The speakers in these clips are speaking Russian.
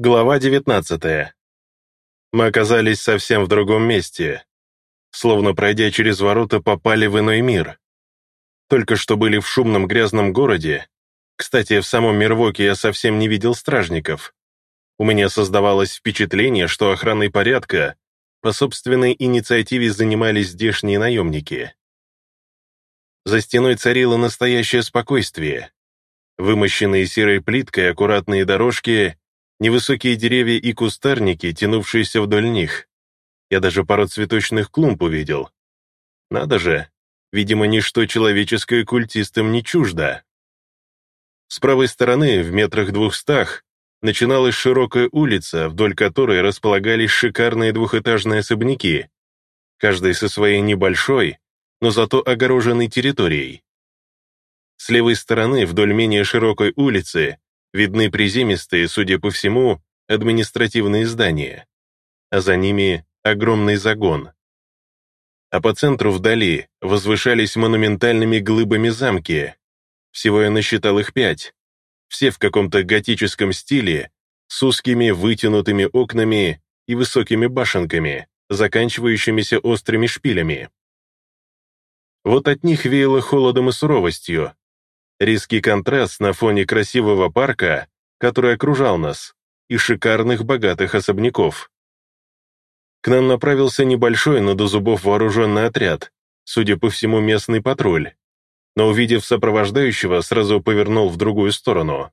Глава 19. Мы оказались совсем в другом месте. Словно пройдя через ворота, попали в иной мир. Только что были в шумном грязном городе. Кстати, в самом Мирвоке я совсем не видел стражников. У меня создавалось впечатление, что охраной порядка по собственной инициативе занимались здешние наемники. За стеной царило настоящее спокойствие. Вымощенные серой плиткой аккуратные дорожки невысокие деревья и кустарники, тянувшиеся вдоль них. Я даже пару цветочных клумб увидел. Надо же, видимо, ничто человеческое культистам не чуждо. С правой стороны, в метрах двухстах, начиналась широкая улица, вдоль которой располагались шикарные двухэтажные особняки, каждый со своей небольшой, но зато огороженной территорией. С левой стороны, вдоль менее широкой улицы, видны приземистые, судя по всему, административные здания, а за ними огромный загон. А по центру вдали возвышались монументальными глыбами замки. Всего я насчитал их пять. Все в каком-то готическом стиле, с узкими вытянутыми окнами и высокими башенками, заканчивающимися острыми шпилями. Вот от них веяло холодом и суровостью, Резкий контраст на фоне красивого парка, который окружал нас, и шикарных богатых особняков. К нам направился небольшой, но до зубов вооруженный отряд, судя по всему, местный патруль, но, увидев сопровождающего, сразу повернул в другую сторону.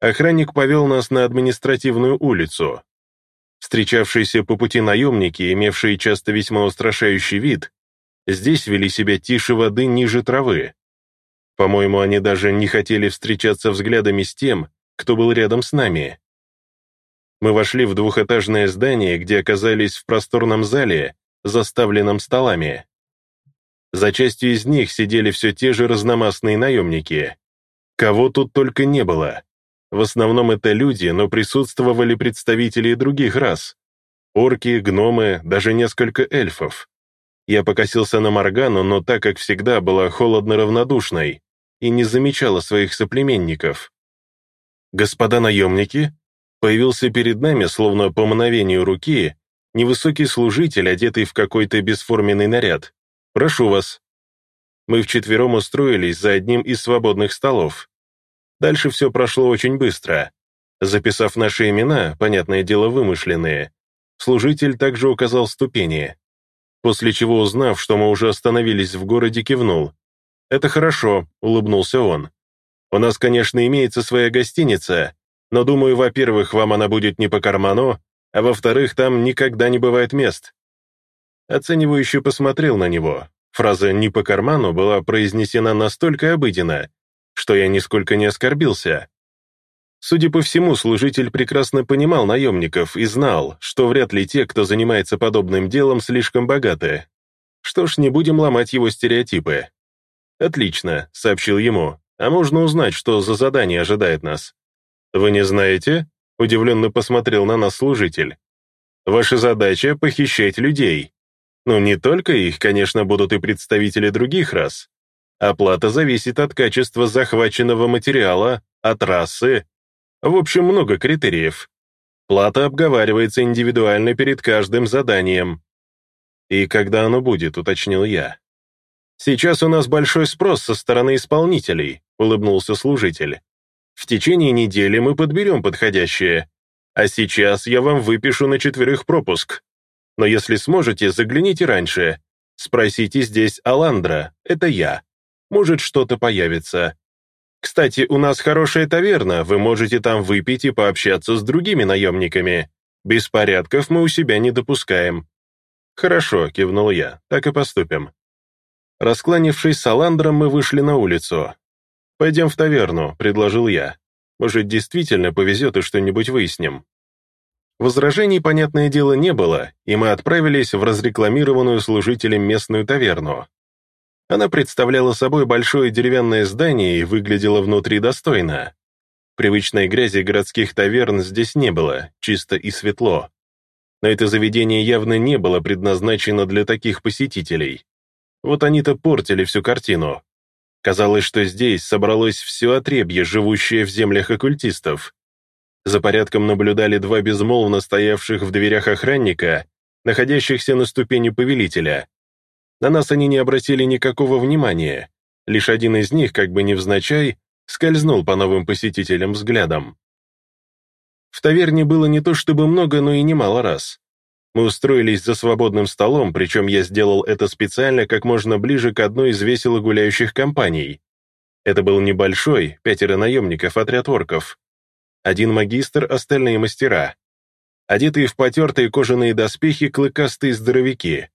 Охранник повел нас на административную улицу. Встречавшиеся по пути наемники, имевшие часто весьма устрашающий вид, здесь вели себя тише воды ниже травы. По-моему, они даже не хотели встречаться взглядами с тем, кто был рядом с нами. Мы вошли в двухэтажное здание, где оказались в просторном зале, заставленном столами. За частью из них сидели все те же разномастные наемники. Кого тут только не было. В основном это люди, но присутствовали представители других рас. Орки, гномы, даже несколько эльфов. Я покосился на Моргану, но так как всегда была холодно-равнодушной и не замечала своих соплеменников. «Господа наемники?» Появился перед нами, словно по мановению руки, невысокий служитель, одетый в какой-то бесформенный наряд. «Прошу вас». Мы вчетвером устроились за одним из свободных столов. Дальше все прошло очень быстро. Записав наши имена, понятное дело вымышленные, служитель также указал ступени после чего, узнав, что мы уже остановились в городе, кивнул. «Это хорошо», — улыбнулся он. «У нас, конечно, имеется своя гостиница, но, думаю, во-первых, вам она будет не по карману, а во-вторых, там никогда не бывает мест». Оценивающе посмотрел на него. Фраза «не по карману» была произнесена настолько обыденно, что я нисколько не оскорбился. Судя по всему, служитель прекрасно понимал наемников и знал, что вряд ли те, кто занимается подобным делом, слишком богаты. Что ж, не будем ломать его стереотипы. «Отлично», — сообщил ему, «а можно узнать, что за задание ожидает нас?» «Вы не знаете?» — удивленно посмотрел на нас служитель. «Ваша задача — похищать людей. Ну, не только их, конечно, будут и представители других рас. Оплата зависит от качества захваченного материала, от расы, в общем, много критериев. Плата обговаривается индивидуально перед каждым заданием. И когда оно будет, уточнил я. Сейчас у нас большой спрос со стороны исполнителей, улыбнулся служитель. В течение недели мы подберем подходящее. А сейчас я вам выпишу на четверых пропуск. Но если сможете, загляните раньше. Спросите здесь Аландра, это я. Может, что-то появится. Кстати, у нас хорошая таверна, вы можете там выпить и пообщаться с другими наемниками. Беспорядков мы у себя не допускаем». «Хорошо», — кивнул я, — «так и поступим». Раскланившись с Аландром, мы вышли на улицу. «Пойдем в таверну», — предложил я. «Может, действительно повезет и что-нибудь выясним». Возражений, понятное дело, не было, и мы отправились в разрекламированную служителем местную таверну. Она представляла собой большое деревянное здание и выглядела внутри достойно. Привычной грязи городских таверн здесь не было, чисто и светло. Но это заведение явно не было предназначено для таких посетителей. Вот они-то портили всю картину. Казалось, что здесь собралось все отребье, живущее в землях оккультистов. За порядком наблюдали два безмолвно стоявших в дверях охранника, находящихся на ступени повелителя. На нас они не обратили никакого внимания, лишь один из них, как бы невзначай, скользнул по новым посетителям взглядом. В таверне было не то чтобы много, но и немало раз. Мы устроились за свободным столом, причем я сделал это специально как можно ближе к одной из весело гуляющих компаний. Это был небольшой, пятеро наемников, отряд орков. Один магистр, остальные мастера. Одетые в потертые кожаные доспехи клыкастые здоровяки.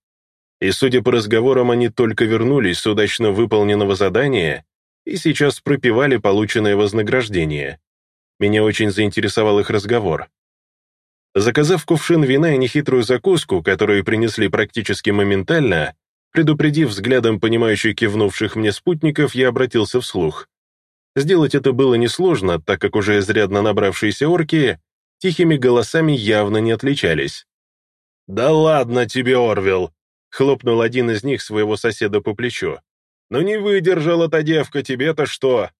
И, судя по разговорам, они только вернулись с удачно выполненного задания и сейчас пропивали полученное вознаграждение. Меня очень заинтересовал их разговор. Заказав кувшин вина и нехитрую закуску, которую принесли практически моментально, предупредив взглядом понимающих кивнувших мне спутников, я обратился вслух. Сделать это было несложно, так как уже изрядно набравшиеся орки тихими голосами явно не отличались. «Да ладно тебе, Орвел!» — хлопнул один из них своего соседа по плечу. «Ну не выдержала та девка, тебе-то что?»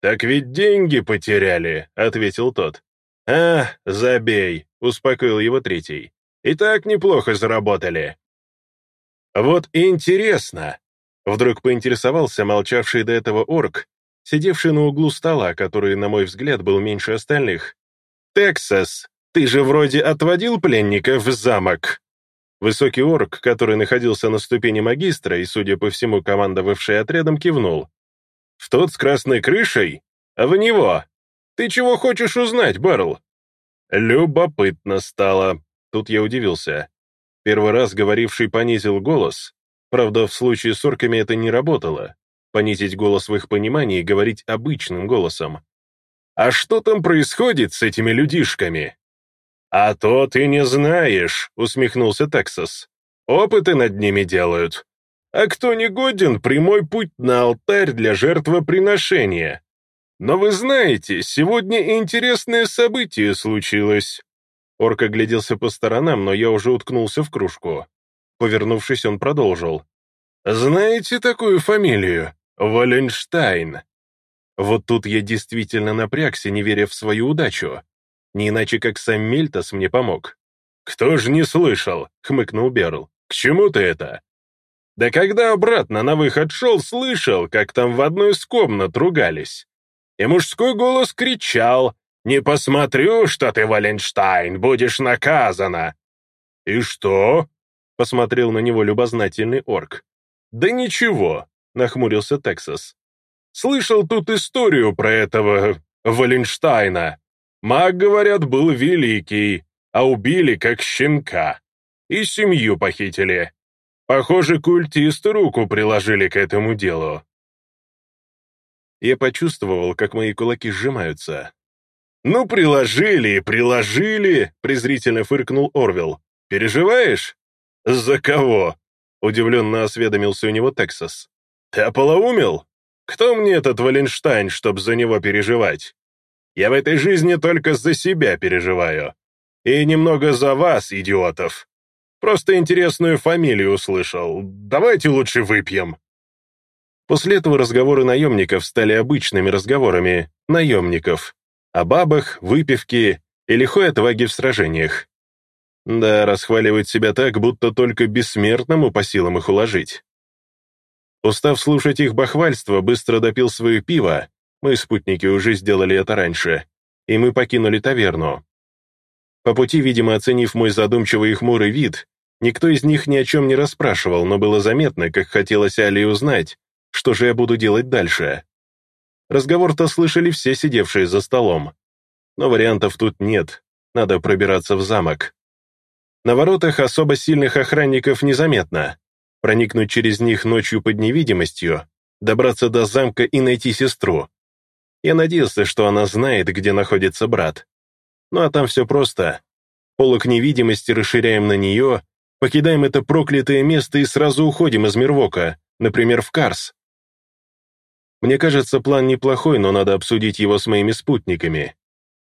«Так ведь деньги потеряли», — ответил тот. «А, забей», — успокоил его третий. «И так неплохо заработали». «Вот интересно», — вдруг поинтересовался молчавший до этого орк, сидевший на углу стола, который, на мой взгляд, был меньше остальных. «Тексас, ты же вроде отводил пленников в замок?» Высокий орк, который находился на ступени магистра и, судя по всему, командовавший отрядом, кивнул. «В тот с красной крышей? А в него? Ты чего хочешь узнать, Барл?» Любопытно стало. Тут я удивился. Первый раз говоривший понизил голос. Правда, в случае с орками это не работало. Понизить голос в их понимании и говорить обычным голосом. «А что там происходит с этими людишками?» «А то ты не знаешь», — усмехнулся Тексас. «Опыты над ними делают. А кто не годен, прямой путь на алтарь для жертвоприношения. Но вы знаете, сегодня интересное событие случилось». Орк огляделся по сторонам, но я уже уткнулся в кружку. Повернувшись, он продолжил. «Знаете такую фамилию? Валенштайн». Вот тут я действительно напрягся, не веря в свою удачу. Не иначе, как сам Мильтас мне помог. «Кто ж не слышал?» — хмыкнул Берл. «К чему ты это?» «Да когда обратно на выход шел, слышал, как там в одной из комнат ругались и мужской голос кричал «Не посмотрю, что ты, Валенштайн, будешь наказана!» «И что?» — посмотрел на него любознательный орк. «Да ничего», — нахмурился Тексас. «Слышал тут историю про этого Валенштайна. Маг, говорят, был великий, а убили как щенка. И семью похитили. Похоже, культисты руку приложили к этому делу. Я почувствовал, как мои кулаки сжимаются. «Ну, приложили, приложили!» — презрительно фыркнул Орвел. «Переживаешь?» «За кого?» — удивленно осведомился у него Тексас. «Ты ополоумел? Кто мне этот Валенштайн, чтоб за него переживать? Я в этой жизни только за себя переживаю. И немного за вас, идиотов. Просто интересную фамилию услышал. Давайте лучше выпьем». После этого разговоры наемников стали обычными разговорами наемников. О бабах, выпивке и лихой отваге в сражениях. Да, расхваливать себя так, будто только бессмертному по силам их уложить. Устав слушать их бахвальство, быстро допил свое пиво, мы, спутники, уже сделали это раньше, и мы покинули таверну. По пути, видимо, оценив мой задумчивый и хмурый вид, никто из них ни о чем не расспрашивал, но было заметно, как хотелось Али узнать, что же я буду делать дальше? Разговор-то слышали все сидевшие за столом. Но вариантов тут нет, надо пробираться в замок. На воротах особо сильных охранников незаметно. Проникнуть через них ночью под невидимостью, добраться до замка и найти сестру. Я надеялся, что она знает, где находится брат. Ну а там все просто. Полок невидимости расширяем на нее, покидаем это проклятое место и сразу уходим из Мирвока, например, в Карс. Мне кажется, план неплохой, но надо обсудить его с моими спутниками.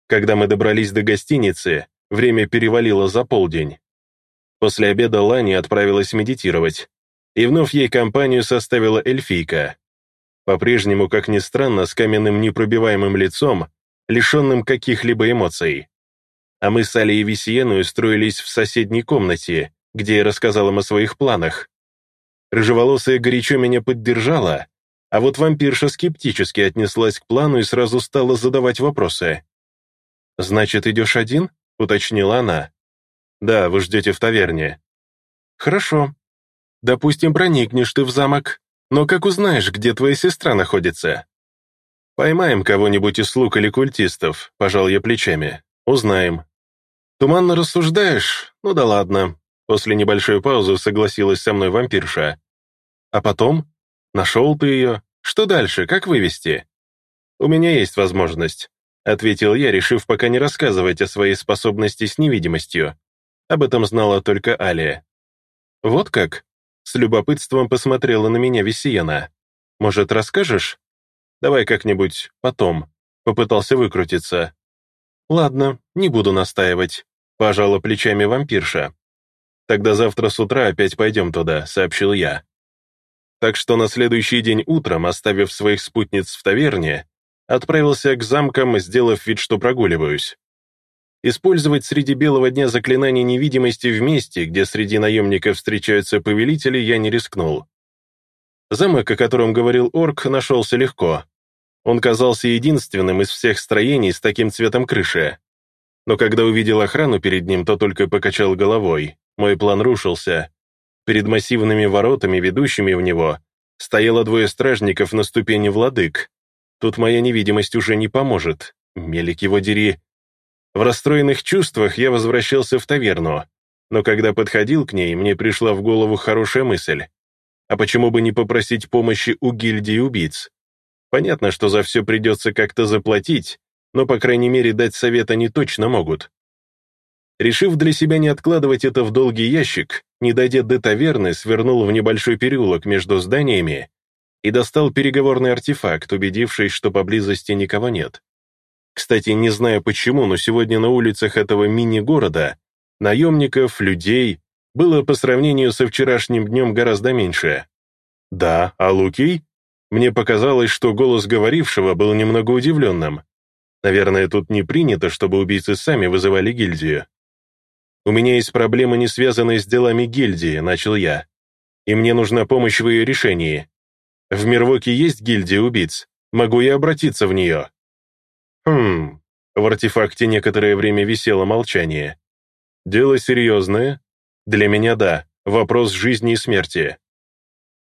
Когда мы добрались до гостиницы, время перевалило за полдень. После обеда Лани отправилась медитировать, и вновь ей компанию составила эльфийка. По-прежнему, как ни странно, с каменным непробиваемым лицом, лишенным каких-либо эмоций. А мы с Алией Висиеной устроились в соседней комнате, где я рассказал им о своих планах. Рыжеволосая горячо меня поддержала, а вот вампирша скептически отнеслась к плану и сразу стала задавать вопросы. «Значит, идешь один?» — уточнила она. «Да, вы ждете в таверне». «Хорошо. Допустим, проникнешь ты в замок, но как узнаешь, где твоя сестра находится?» «Поймаем кого-нибудь из слуг или культистов», — пожал я плечами. «Узнаем». «Туманно рассуждаешь? Ну да ладно». После небольшой паузы согласилась со мной вампирша. «А потом? Нашел ты ее? Что дальше? Как вывести?» «У меня есть возможность», — ответил я, решив пока не рассказывать о своей способности с невидимостью. Об этом знала только Алия. «Вот как?» — с любопытством посмотрела на меня Весиена. «Может, расскажешь?» «Давай как-нибудь потом», — попытался выкрутиться. «Ладно, не буду настаивать», — пожала плечами вампирша. «Тогда завтра с утра опять пойдем туда», — сообщил я. Так что на следующий день утром, оставив своих спутниц в таверне, отправился к замкам, сделав вид, что прогуливаюсь. Использовать среди белого дня заклинание невидимости в месте, где среди наемников встречаются повелители, я не рискнул. Замок, о котором говорил орк, нашелся легко. Он казался единственным из всех строений с таким цветом крыши. Но когда увидел охрану перед ним, то только покачал головой. Мой план рушился. Перед массивными воротами, ведущими в него, стояло двое стражников на ступени владык. Тут моя невидимость уже не поможет. Мелик его дери. В расстроенных чувствах я возвращался в таверну, но когда подходил к ней, мне пришла в голову хорошая мысль. А почему бы не попросить помощи у гильдии убийц? Понятно, что за все придется как-то заплатить, но, по крайней мере, дать совет они точно могут. Решив для себя не откладывать это в долгий ящик, не дойдя до таверны, свернул в небольшой переулок между зданиями и достал переговорный артефакт, убедившись, что поблизости никого нет. Кстати, не знаю почему, но сегодня на улицах этого мини-города наемников, людей было по сравнению со вчерашним днем гораздо меньше. Да, а Лукий? Мне показалось, что голос говорившего был немного удивленным. Наверное, тут не принято, чтобы убийцы сами вызывали гильдию. «У меня есть проблемы, не связанные с делами гильдии», — начал я. «И мне нужна помощь в ее решении. В Мирвоке есть гильдия убийц. Могу я обратиться в нее?» «Хм...» В артефакте некоторое время висело молчание. «Дело серьезное?» «Для меня да. Вопрос жизни и смерти.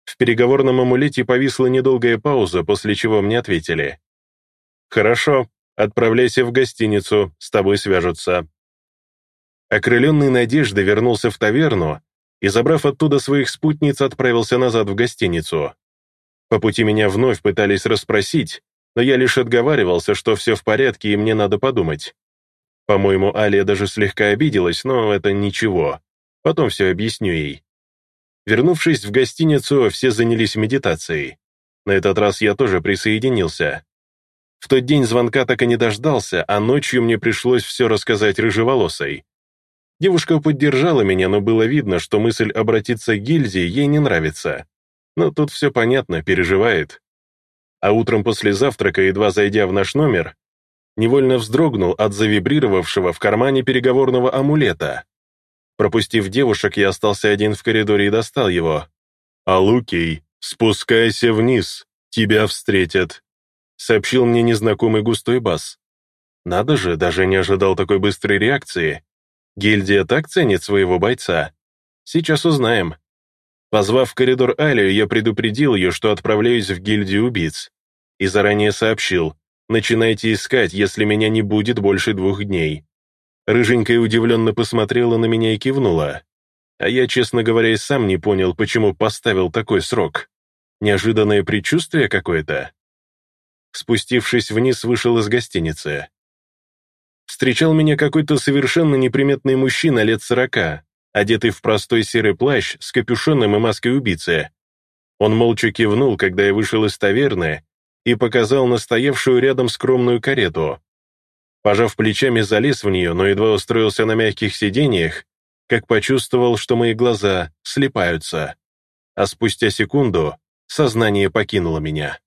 В переговорном амулете повисла недолгая пауза, после чего мне ответили. «Хорошо, отправляйся в гостиницу, с тобой свяжутся». Окрыленный надеждой вернулся в таверну и, забрав оттуда своих спутниц, отправился назад в гостиницу. По пути меня вновь пытались расспросить, но я лишь отговаривался, что все в порядке и мне надо подумать. По-моему, Алия даже слегка обиделась, но это ничего. Потом все объясню ей. Вернувшись в гостиницу, все занялись медитацией. На этот раз я тоже присоединился. В тот день звонка так и не дождался, а ночью мне пришлось все рассказать рыжеволосой. Девушка поддержала меня, но было видно, что мысль обратиться к гильдии ей не нравится. Но тут все понятно, переживает. А утром после завтрака, едва зайдя в наш номер, невольно вздрогнул от завибрировавшего в кармане переговорного амулета. Пропустив девушек, я остался один в коридоре и достал его. «Алукей, спускайся вниз, тебя встретят», сообщил мне незнакомый густой бас. Надо же, даже не ожидал такой быстрой реакции. Гильдия так ценит своего бойца. Сейчас узнаем. Позвав в коридор Алию, я предупредил ее, что отправляюсь в гильдию убийц. И заранее сообщил, начинайте искать, если меня не будет больше двух дней. Рыженькая удивленно посмотрела на меня и кивнула. А я, честно говоря, и сам не понял, почему поставил такой срок. Неожиданное предчувствие какое-то? Спустившись вниз, вышел из гостиницы. Встречал меня какой-то совершенно неприметный мужчина лет сорока, одетый в простой серый плащ с капюшоном и маской убийцы. Он молча кивнул, когда я вышел из таверны, и показал настоявшую рядом скромную карету. Пожав плечами, залез в нее, но едва устроился на мягких сиденьях, как почувствовал, что мои глаза слепаются. А спустя секунду сознание покинуло меня.